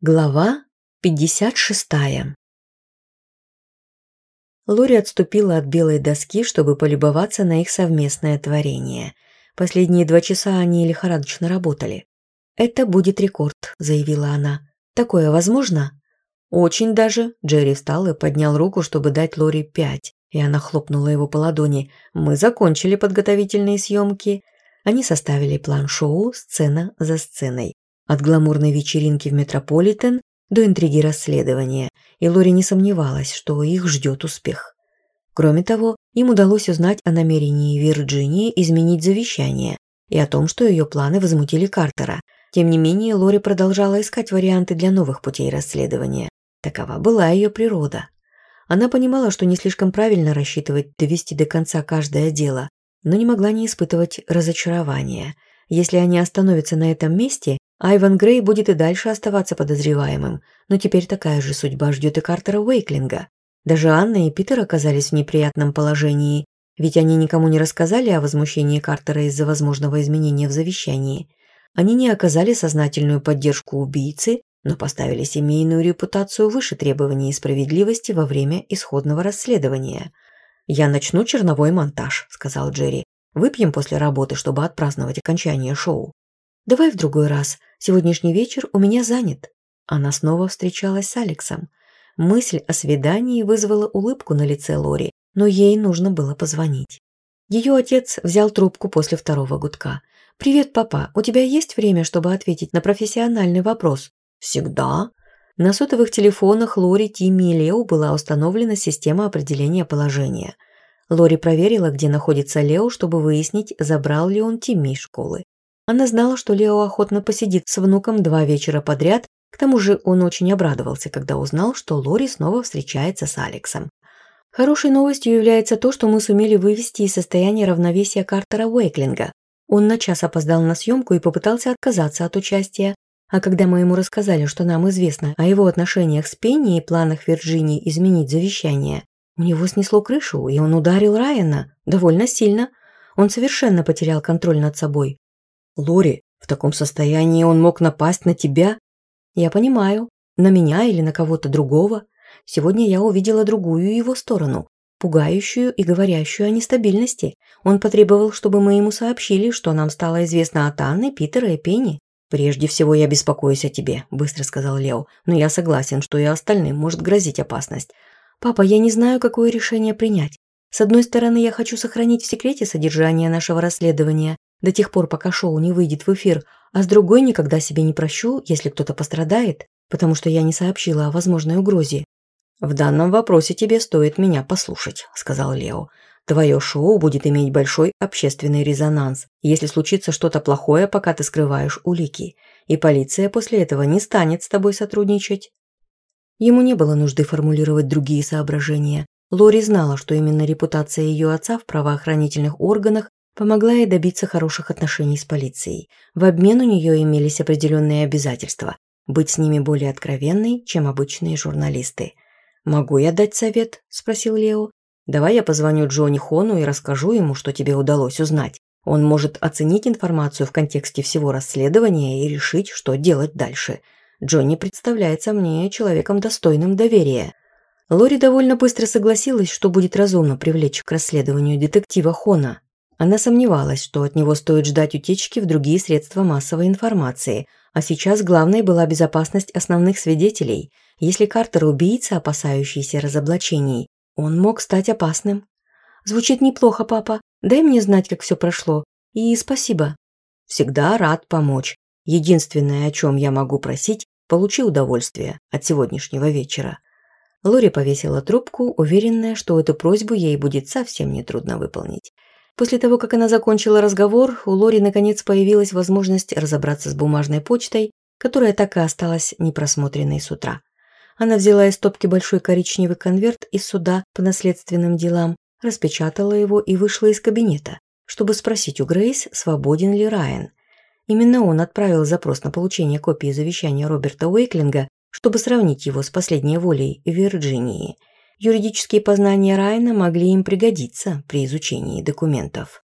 Глава 56 Лори отступила от белой доски, чтобы полюбоваться на их совместное творение. Последние два часа они лихорадочно работали. «Это будет рекорд», – заявила она. «Такое возможно?» «Очень даже», – Джерри встал и поднял руку, чтобы дать Лори пять, и она хлопнула его по ладони. «Мы закончили подготовительные съемки». Они составили план шоу сцена за сценой. От гламурной вечеринки в Метрополитен до интриги расследования, и Лори не сомневалась, что их ждет успех. Кроме того, им удалось узнать о намерении Вирджинии изменить завещание и о том, что ее планы возмутили Картера. Тем не менее, Лори продолжала искать варианты для новых путей расследования. Такова была ее природа. Она понимала, что не слишком правильно рассчитывать довести до конца каждое дело, но не могла не испытывать разочарования. Если они остановятся на этом месте, Айван Грей будет и дальше оставаться подозреваемым, но теперь такая же судьба ждет и Картера Уэйклинга. Даже Анна и Питер оказались в неприятном положении, ведь они никому не рассказали о возмущении Картера из-за возможного изменения в завещании. Они не оказали сознательную поддержку убийцы, но поставили семейную репутацию выше требований справедливости во время исходного расследования. «Я начну черновой монтаж», – сказал Джерри. «Выпьем после работы, чтобы отпраздновать окончание шоу». Давай в другой раз. Сегодняшний вечер у меня занят». Она снова встречалась с Алексом. Мысль о свидании вызвала улыбку на лице Лори, но ей нужно было позвонить. Ее отец взял трубку после второго гудка. «Привет, папа. У тебя есть время, чтобы ответить на профессиональный вопрос?» «Всегда», на сотовых телефонах Лори, Тимми и Лео была установлена система определения положения. Лори проверила, где находится Лео, чтобы выяснить, забрал ли он Тимми из школы. Она знала, что Лео охотно посидит с внуком два вечера подряд, к тому же он очень обрадовался, когда узнал, что Лори снова встречается с Алексом. Хорошей новостью является то, что мы сумели вывести из состояния равновесия Картера Уэйклинга. Он на час опоздал на съемку и попытался отказаться от участия. А когда мы ему рассказали, что нам известно о его отношениях с Пенни и планах Вирджинии изменить завещание, у него снесло крышу, и он ударил Райана довольно сильно. Он совершенно потерял контроль над собой. Лори, в таком состоянии он мог напасть на тебя. Я понимаю, на меня или на кого-то другого. Сегодня я увидела другую его сторону, пугающую и говорящую о нестабильности. Он потребовал, чтобы мы ему сообщили, что нам стало известно от Анны, Питера и Пенни. «Прежде всего я беспокоюсь о тебе», – быстро сказал Лео, «но я согласен, что и остальным может грозить опасность. Папа, я не знаю, какое решение принять. С одной стороны, я хочу сохранить в секрете содержание нашего расследования, до тех пор, пока шоу не выйдет в эфир, а с другой никогда себе не прощу, если кто-то пострадает, потому что я не сообщила о возможной угрозе. «В данном вопросе тебе стоит меня послушать», – сказал Лео. «Твое шоу будет иметь большой общественный резонанс, если случится что-то плохое, пока ты скрываешь улики, и полиция после этого не станет с тобой сотрудничать». Ему не было нужды формулировать другие соображения. Лори знала, что именно репутация ее отца в правоохранительных органах помогла ей добиться хороших отношений с полицией. В обмен у нее имелись определенные обязательства – быть с ними более откровенной, чем обычные журналисты. «Могу я дать совет?» – спросил Лео. «Давай я позвоню Джонни Хону и расскажу ему, что тебе удалось узнать. Он может оценить информацию в контексте всего расследования и решить, что делать дальше. Джонни представляется мне человеком достойным доверия». Лори довольно быстро согласилась, что будет разумно привлечь к расследованию детектива Хона, она сомневалась, что от него стоит ждать утечки в другие средства массовой информации, а сейчас главной была безопасность основных свидетелей. Если Картер – убийца, опасающийся разоблачений, он мог стать опасным. «Звучит неплохо, папа. Дай мне знать, как все прошло. И спасибо». «Всегда рад помочь. Единственное, о чем я могу просить, получи удовольствие от сегодняшнего вечера». Лори повесила трубку, уверенная, что эту просьбу ей будет совсем нетрудно выполнить. После того, как она закончила разговор, у Лори наконец появилась возможность разобраться с бумажной почтой, которая так и осталась непросмотренной с утра. Она взяла из стопки большой коричневый конверт из суда по наследственным делам, распечатала его и вышла из кабинета, чтобы спросить у Грейс, свободен ли Райан. Именно он отправил запрос на получение копии завещания Роберта Уэйклинга, чтобы сравнить его с последней волей Вирджинии – Юридические познания Райана могли им пригодиться при изучении документов.